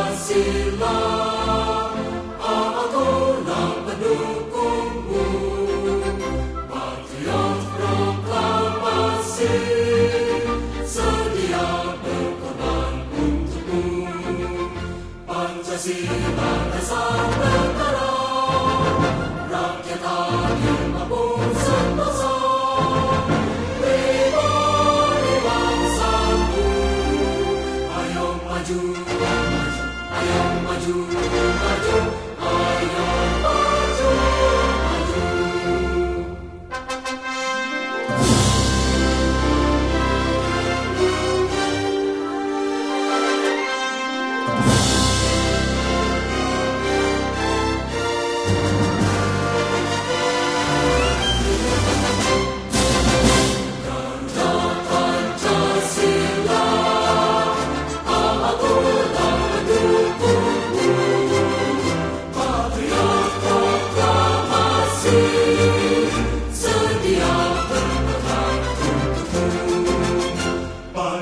Pancasila. maju, maju, maju, maju.